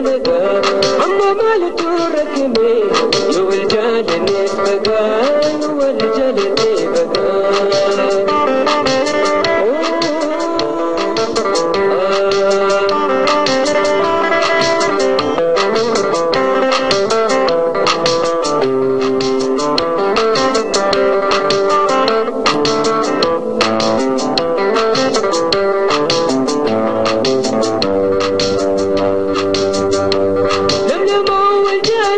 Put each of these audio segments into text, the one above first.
عمو ولدا أما مالت وركمي يولجال نبقى يولجال نبقى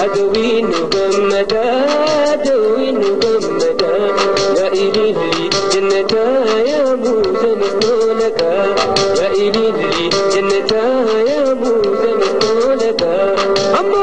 عدوي مغمدا عدوي مغمدا يا إلهي جنتا يا موسى مسلولك يا إلهي جنتا يا موسى مسلولك أما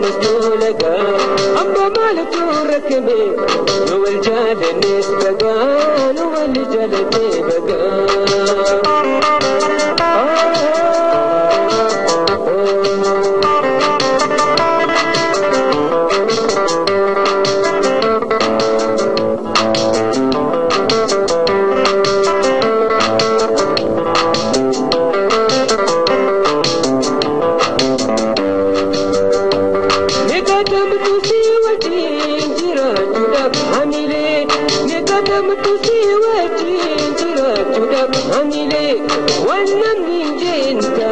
مسؤولك أبا مالك ركبي لو الجال الناس بقى لو اللي جلتي بقى तुझी जिरा चुड़ा भानिले कदम तुझी वटी जिरा चुड़ा भानिले वन्नम निंजेंता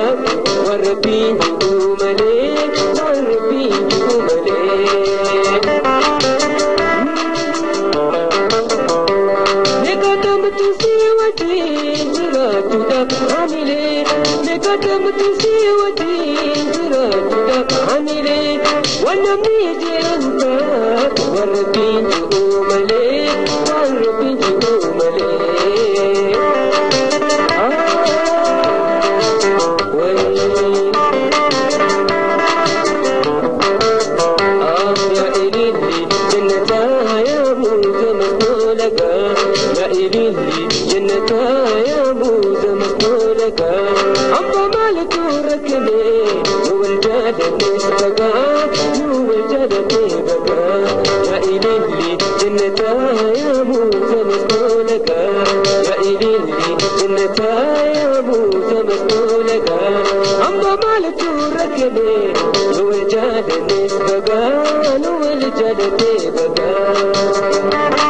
वरबी उमले वरबी उमले कदम तुझी वटी जिरा चुड़ा भानिले कदम तुझी वटी जिरा चुड़ा भानिले वन्नम مقولك يا إلهي جنتها يا بود مقولك أنت مالك وركبي وانجدت بكا وانجدت بكا يا إلهي جنتها يا بود مقولك يا إلهي جنتها يا بود مقولك أنت مالك وركبي وانجدت بكا وانجدت بكا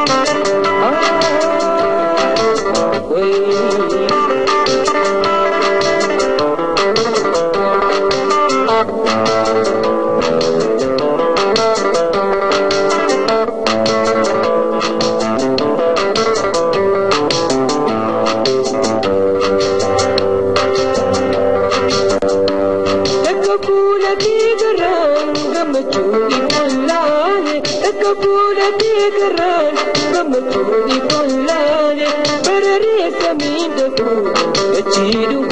Achieve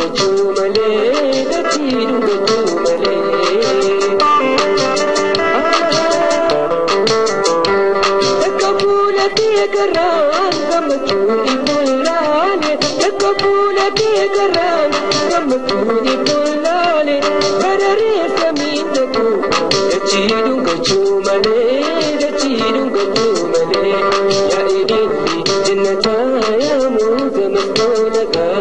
دونك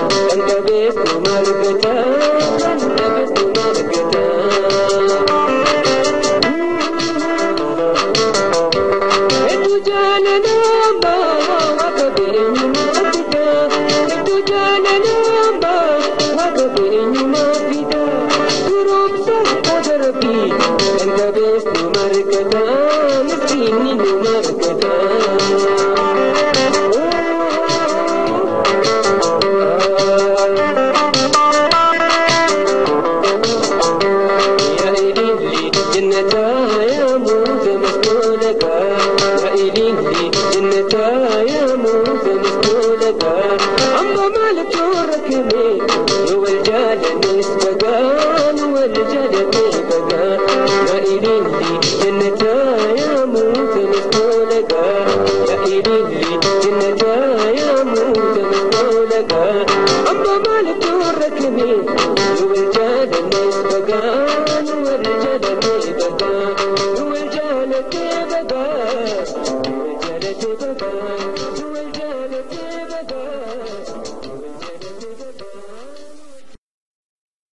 الباب اسمه مالك Go, go, go.